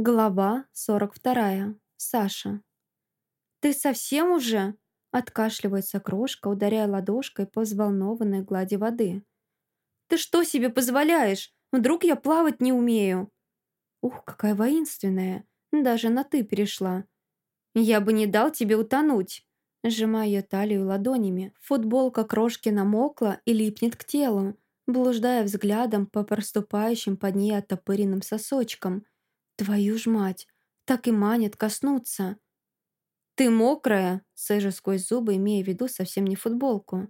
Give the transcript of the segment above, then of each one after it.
Глава 42. Саша. «Ты совсем уже?» – откашливается крошка, ударяя ладошкой по взволнованной глади воды. «Ты что себе позволяешь? Вдруг я плавать не умею?» Ух, какая воинственная. Даже на «ты» перешла. «Я бы не дал тебе утонуть!» Сжимаю ее талию ладонями. Футболка крошки намокла и липнет к телу, блуждая взглядом по проступающим под ней оттопыренным сосочкам – Твою ж мать, так и манит коснуться. «Ты мокрая?» — сыжу сквозь зубы, имея в виду совсем не футболку.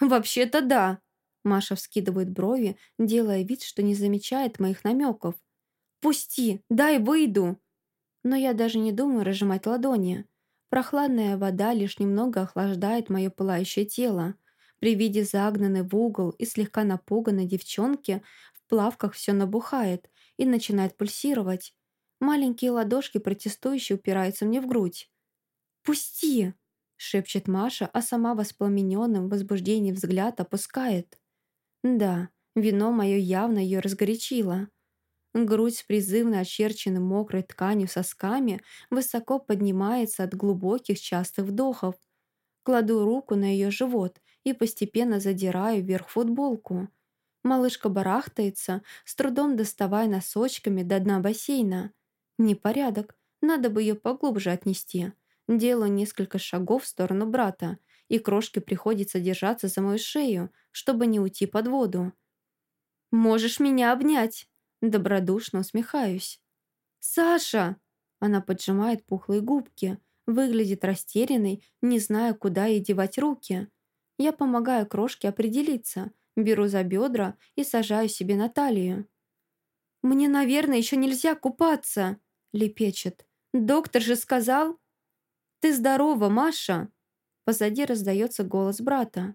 «Вообще-то да!» — Маша вскидывает брови, делая вид, что не замечает моих намеков. «Пусти! Дай выйду!» Но я даже не думаю разжимать ладони. Прохладная вода лишь немного охлаждает мое пылающее тело. При виде загнанной в угол и слегка напуганной девчонки в плавках все набухает, и начинает пульсировать. Маленькие ладошки протестующие упираются мне в грудь. «Пусти!» — шепчет Маша, а сама воспламененным возбуждением взгляд опускает. Да, вино мое явно ее разгорячило. Грудь с призывно очерченной мокрой тканью сосками высоко поднимается от глубоких частых вдохов. Кладу руку на ее живот и постепенно задираю вверх футболку — Малышка барахтается, с трудом доставая носочками до дна бассейна. Непорядок, надо бы ее поглубже отнести. Делаю несколько шагов в сторону брата, и крошке приходится держаться за мою шею, чтобы не уйти под воду. «Можешь меня обнять!» Добродушно усмехаюсь. «Саша!» Она поджимает пухлые губки, выглядит растерянной, не зная, куда ей девать руки. Я помогаю крошке определиться – беру за бедра и сажаю себе на талию. «Мне, наверное, еще нельзя купаться», — лепечет. «Доктор же сказал...» «Ты здорова, Маша!» Позади раздается голос брата.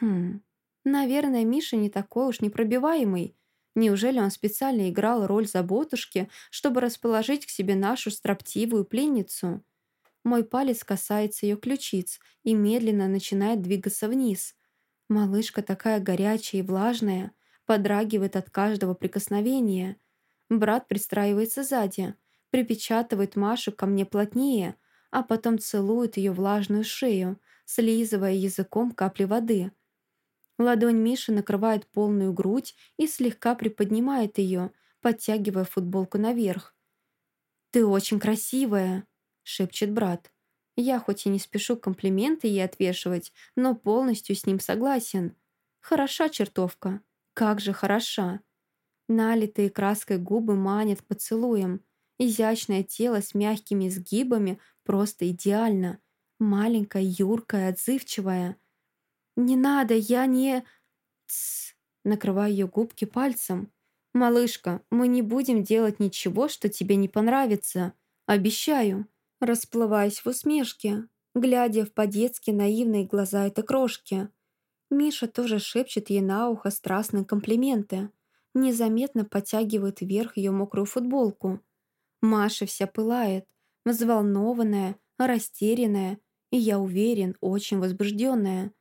«Хм, наверное, Миша не такой уж непробиваемый. Неужели он специально играл роль заботушки, чтобы расположить к себе нашу строптивую пленницу?» Мой палец касается ее ключиц и медленно начинает двигаться вниз, Малышка такая горячая и влажная, подрагивает от каждого прикосновения. Брат пристраивается сзади, припечатывает Машу ко мне плотнее, а потом целует ее влажную шею, слизывая языком капли воды. Ладонь Миши накрывает полную грудь и слегка приподнимает ее, подтягивая футболку наверх. «Ты очень красивая», — шепчет брат. Я хоть и не спешу комплименты ей отвешивать, но полностью с ним согласен. Хороша чертовка. Как же хороша. Налитые краской губы манят поцелуем. Изящное тело с мягкими сгибами просто идеально. Маленькая, юркая, отзывчивая. «Не надо, я не...» Тссс. Накрываю ее губки пальцем. «Малышка, мы не будем делать ничего, что тебе не понравится. Обещаю» расплываясь в усмешке, глядя в по-детски наивные глаза этой крошки. Миша тоже шепчет ей на ухо страстные комплименты, незаметно подтягивает вверх ее мокрую футболку. Маша вся пылает, взволнованная, растерянная и, я уверен, очень возбужденная.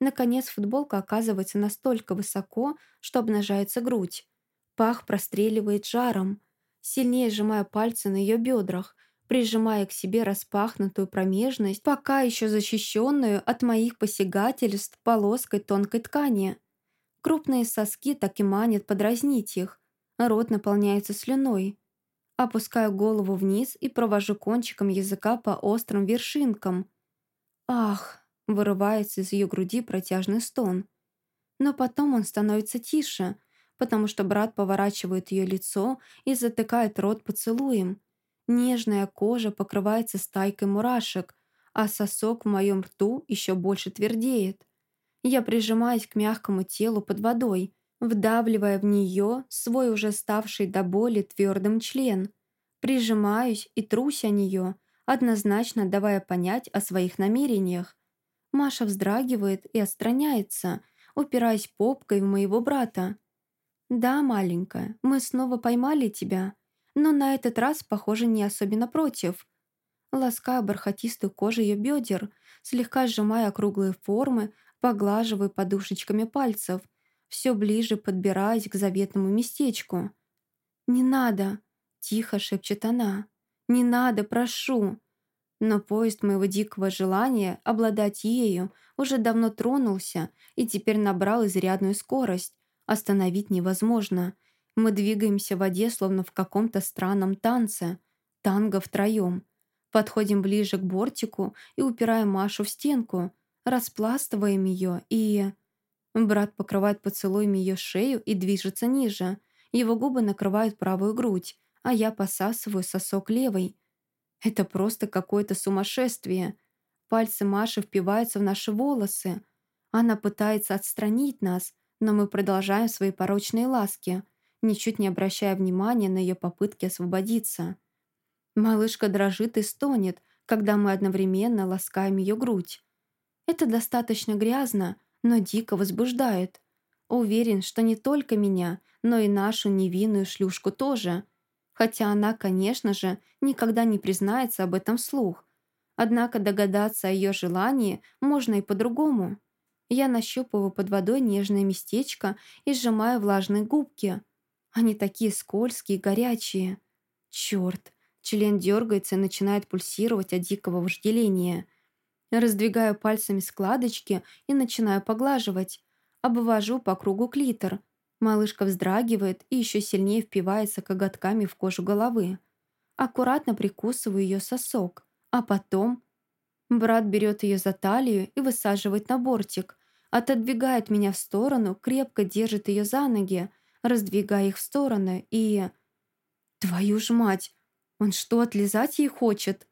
Наконец футболка оказывается настолько высоко, что обнажается грудь. Пах простреливает жаром. Сильнее сжимая пальцы на ее бедрах, прижимая к себе распахнутую промежность, пока еще защищенную от моих посягательств полоской тонкой ткани. Крупные соски так и манят подразнить их. Рот наполняется слюной. Опускаю голову вниз и провожу кончиком языка по острым вершинкам. «Ах!» — вырывается из ее груди протяжный стон. Но потом он становится тише, потому что брат поворачивает ее лицо и затыкает рот поцелуем, Нежная кожа покрывается стайкой мурашек, а сосок в моем рту еще больше твердеет. Я прижимаюсь к мягкому телу под водой, вдавливая в нее свой уже ставший до боли твердым член. Прижимаюсь и трусь о нее, однозначно давая понять о своих намерениях. Маша вздрагивает и отстраняется, упираясь попкой в моего брата. «Да, маленькая, мы снова поймали тебя», но на этот раз, похоже, не особенно против. Ласкаю бархатистую кожу ее бедер, слегка сжимая округлые формы, поглаживаю подушечками пальцев, все ближе подбираясь к заветному местечку. «Не надо!» Тихо шепчет она. «Не надо, прошу!» Но поезд моего дикого желания обладать ею уже давно тронулся и теперь набрал изрядную скорость. Остановить невозможно. Мы двигаемся в воде, словно в каком-то странном танце. Танго втроем. Подходим ближе к бортику и упираем Машу в стенку. Распластываем ее и... Брат покрывает поцелуями ее шею и движется ниже. Его губы накрывают правую грудь, а я посасываю сосок левой. Это просто какое-то сумасшествие. Пальцы Маши впиваются в наши волосы. Она пытается отстранить нас, но мы продолжаем свои порочные ласки, ничуть не обращая внимания на ее попытки освободиться. Малышка дрожит и стонет, когда мы одновременно ласкаем ее грудь. Это достаточно грязно, но дико возбуждает. Уверен, что не только меня, но и нашу невинную шлюшку тоже. Хотя она, конечно же, никогда не признается об этом вслух. Однако догадаться о ее желании можно и по-другому. Я нащупываю под водой нежное местечко и сжимаю влажные губки. Они такие скользкие горячие. Черт, член дергается и начинает пульсировать от дикого вожделения. Раздвигаю пальцами складочки и начинаю поглаживать. Обвожу по кругу клитор. Малышка вздрагивает и еще сильнее впивается коготками в кожу головы. Аккуратно прикусываю ее сосок, а потом... Брат берет ее за талию и высаживает на бортик, отодвигает меня в сторону, крепко держит ее за ноги, раздвигая их в стороны и... Твою ж мать! Он что, отлизать ей хочет?